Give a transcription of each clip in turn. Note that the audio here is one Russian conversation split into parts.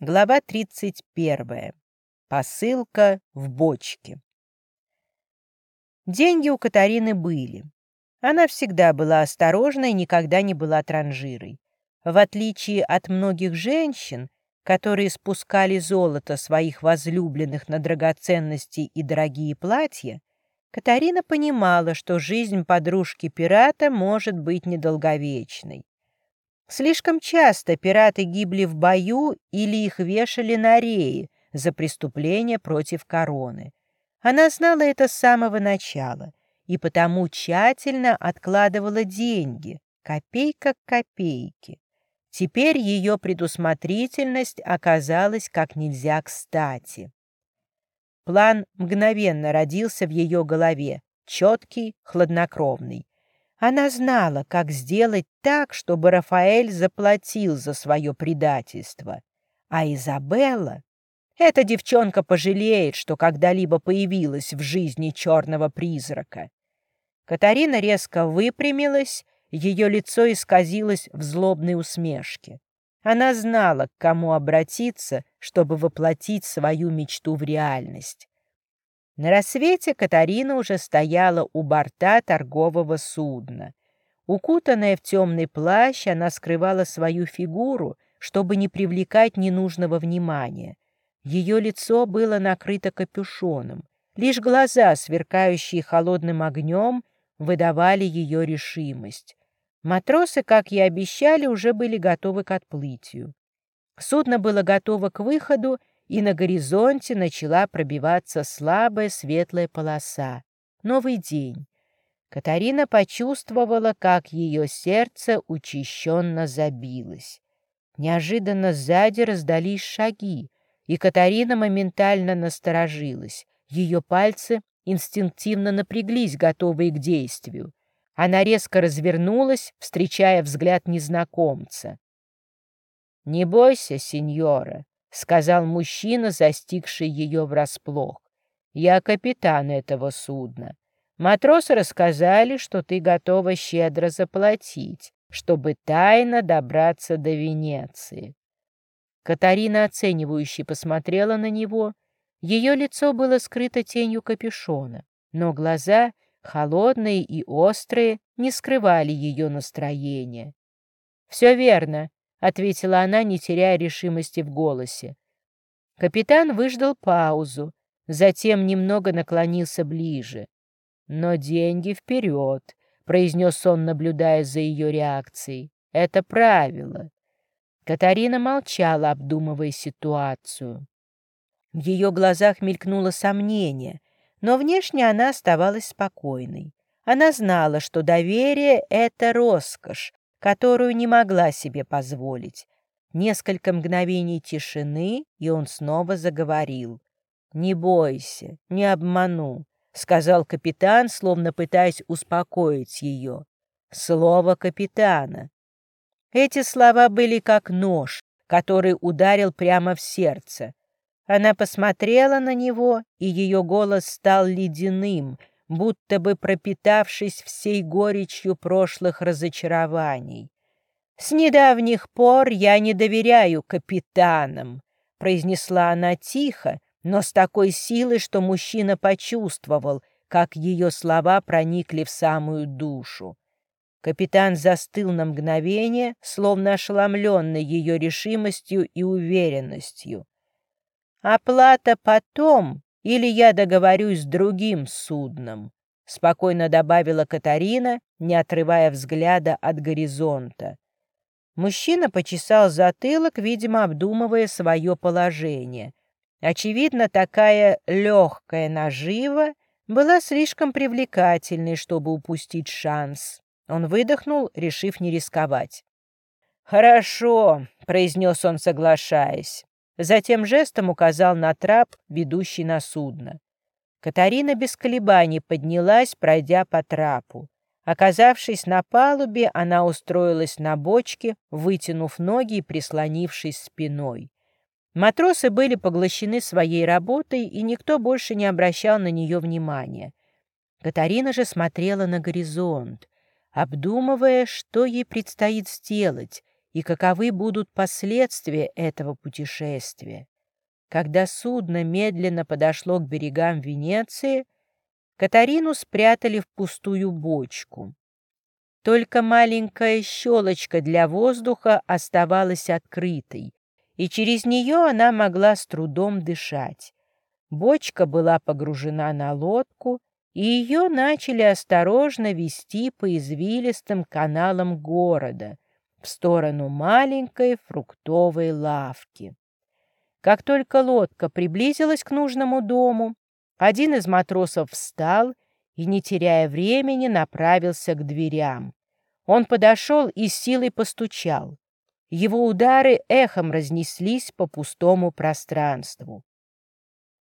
Глава 31. Посылка в бочке. Деньги у Катарины были. Она всегда была осторожна и никогда не была транжирой. В отличие от многих женщин, которые спускали золото своих возлюбленных на драгоценности и дорогие платья, Катарина понимала, что жизнь подружки пирата может быть недолговечной. Слишком часто пираты гибли в бою или их вешали на реи за преступления против короны. Она знала это с самого начала и потому тщательно откладывала деньги, копейка к копейке. Теперь ее предусмотрительность оказалась как нельзя кстати. План мгновенно родился в ее голове, четкий, хладнокровный. Она знала, как сделать так, чтобы Рафаэль заплатил за свое предательство. А Изабелла... Эта девчонка пожалеет, что когда-либо появилась в жизни черного призрака. Катарина резко выпрямилась, ее лицо исказилось в злобной усмешке. Она знала, к кому обратиться, чтобы воплотить свою мечту в реальность. На рассвете Катарина уже стояла у борта торгового судна. Укутанная в темный плащ, она скрывала свою фигуру, чтобы не привлекать ненужного внимания. Ее лицо было накрыто капюшоном. Лишь глаза, сверкающие холодным огнем, выдавали ее решимость. Матросы, как и обещали, уже были готовы к отплытию. Судно было готово к выходу, и на горизонте начала пробиваться слабая светлая полоса. Новый день. Катарина почувствовала, как ее сердце учащенно забилось. Неожиданно сзади раздались шаги, и Катарина моментально насторожилась. Ее пальцы инстинктивно напряглись, готовые к действию. Она резко развернулась, встречая взгляд незнакомца. «Не бойся, сеньора», — сказал мужчина, застигший ее врасплох. «Я капитан этого судна. Матросы рассказали, что ты готова щедро заплатить, чтобы тайно добраться до Венеции». Катарина оценивающе посмотрела на него. Ее лицо было скрыто тенью капюшона, но глаза, холодные и острые, не скрывали ее настроения. «Все верно», — ответила она, не теряя решимости в голосе. Капитан выждал паузу, затем немного наклонился ближе. «Но деньги вперед», — произнес он, наблюдая за ее реакцией. «Это правило». Катарина молчала, обдумывая ситуацию. В ее глазах мелькнуло сомнение, но внешне она оставалась спокойной. Она знала, что доверие — это роскошь, которую не могла себе позволить. Несколько мгновений тишины, и он снова заговорил. «Не бойся, не обману», — сказал капитан, словно пытаясь успокоить ее. «Слово капитана». Эти слова были как нож, который ударил прямо в сердце. Она посмотрела на него, и ее голос стал ледяным, будто бы пропитавшись всей горечью прошлых разочарований. «С недавних пор я не доверяю капитанам», — произнесла она тихо, но с такой силой, что мужчина почувствовал, как ее слова проникли в самую душу. Капитан застыл на мгновение, словно ошеломленный ее решимостью и уверенностью. «Оплата потом, или я договорюсь с другим судном», — спокойно добавила Катарина, не отрывая взгляда от горизонта. Мужчина почесал затылок, видимо, обдумывая свое положение. Очевидно, такая легкая нажива была слишком привлекательной, чтобы упустить шанс. Он выдохнул, решив не рисковать. «Хорошо», — произнес он, соглашаясь. Затем жестом указал на трап, ведущий на судно. Катарина без колебаний поднялась, пройдя по трапу. Оказавшись на палубе, она устроилась на бочке, вытянув ноги и прислонившись спиной. Матросы были поглощены своей работой, и никто больше не обращал на нее внимания. Катарина же смотрела на горизонт, обдумывая, что ей предстоит сделать, и каковы будут последствия этого путешествия. Когда судно медленно подошло к берегам Венеции, Катарину спрятали в пустую бочку. Только маленькая щелочка для воздуха оставалась открытой, и через нее она могла с трудом дышать. Бочка была погружена на лодку, и ее начали осторожно вести по извилистым каналам города в сторону маленькой фруктовой лавки. Как только лодка приблизилась к нужному дому, один из матросов встал и, не теряя времени, направился к дверям. Он подошел и силой постучал. Его удары эхом разнеслись по пустому пространству.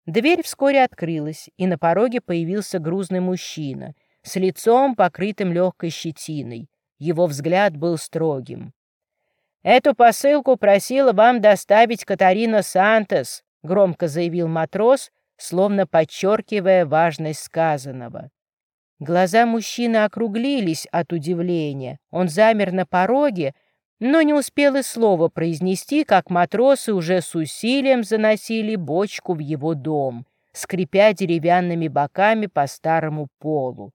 Дверь вскоре открылась, и на пороге появился грузный мужчина с лицом, покрытым легкой щетиной. Его взгляд был строгим. «Эту посылку просила вам доставить Катарина Сантос», — громко заявил матрос, словно подчеркивая важность сказанного. Глаза мужчины округлились от удивления. Он замер на пороге, но не успел и слова произнести, как матросы уже с усилием заносили бочку в его дом, скрипя деревянными боками по старому полу.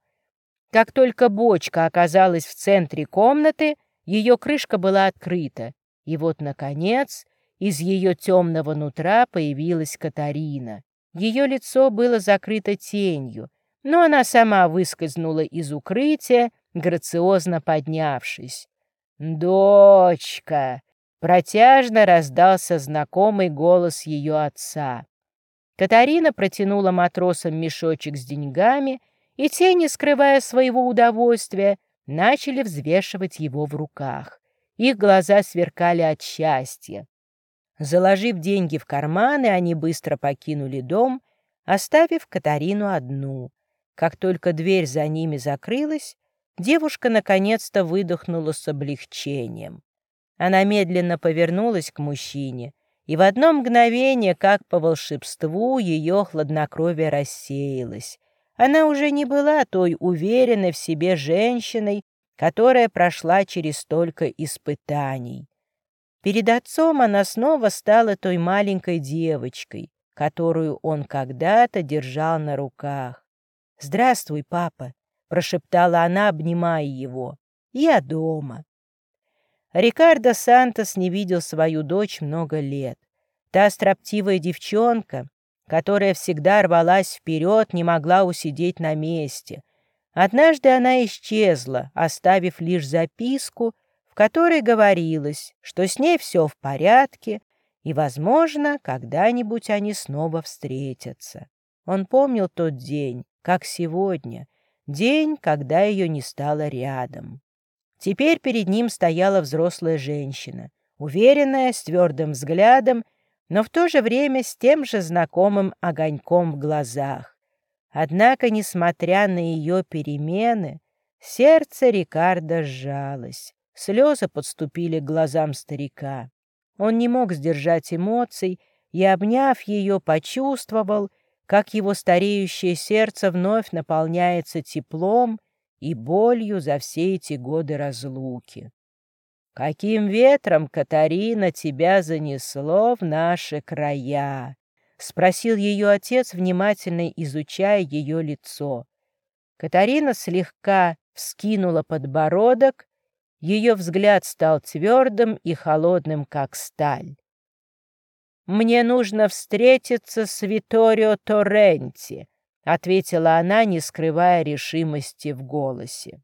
Как только бочка оказалась в центре комнаты, ее крышка была открыта, и вот, наконец, из ее темного нутра появилась Катарина. Ее лицо было закрыто тенью, но она сама выскользнула из укрытия, грациозно поднявшись. «Дочка!» — протяжно раздался знакомый голос ее отца. Катарина протянула матросам мешочек с деньгами, и те, не скрывая своего удовольствия, начали взвешивать его в руках. Их глаза сверкали от счастья. Заложив деньги в карманы, они быстро покинули дом, оставив Катарину одну. Как только дверь за ними закрылась, Девушка наконец-то выдохнула с облегчением. Она медленно повернулась к мужчине, и в одно мгновение, как по волшебству, ее хладнокровие рассеялось. Она уже не была той уверенной в себе женщиной, которая прошла через столько испытаний. Перед отцом она снова стала той маленькой девочкой, которую он когда-то держал на руках. «Здравствуй, папа!» — прошептала она, обнимая его. «Я дома». Рикардо Сантос не видел свою дочь много лет. Та строптивая девчонка, которая всегда рвалась вперед, не могла усидеть на месте. Однажды она исчезла, оставив лишь записку, в которой говорилось, что с ней все в порядке, и, возможно, когда-нибудь они снова встретятся. Он помнил тот день, как сегодня — День, когда ее не стало рядом. Теперь перед ним стояла взрослая женщина, уверенная, с твердым взглядом, но в то же время с тем же знакомым огоньком в глазах. Однако, несмотря на ее перемены, сердце Рикардо сжалось. Слезы подступили к глазам старика. Он не мог сдержать эмоций и, обняв ее, почувствовал, как его стареющее сердце вновь наполняется теплом и болью за все эти годы разлуки. «Каким ветром, Катарина, тебя занесло в наши края?» — спросил ее отец, внимательно изучая ее лицо. Катарина слегка вскинула подбородок, ее взгляд стал твердым и холодным, как сталь. «Мне нужно встретиться с Виторио Торренти», — ответила она, не скрывая решимости в голосе.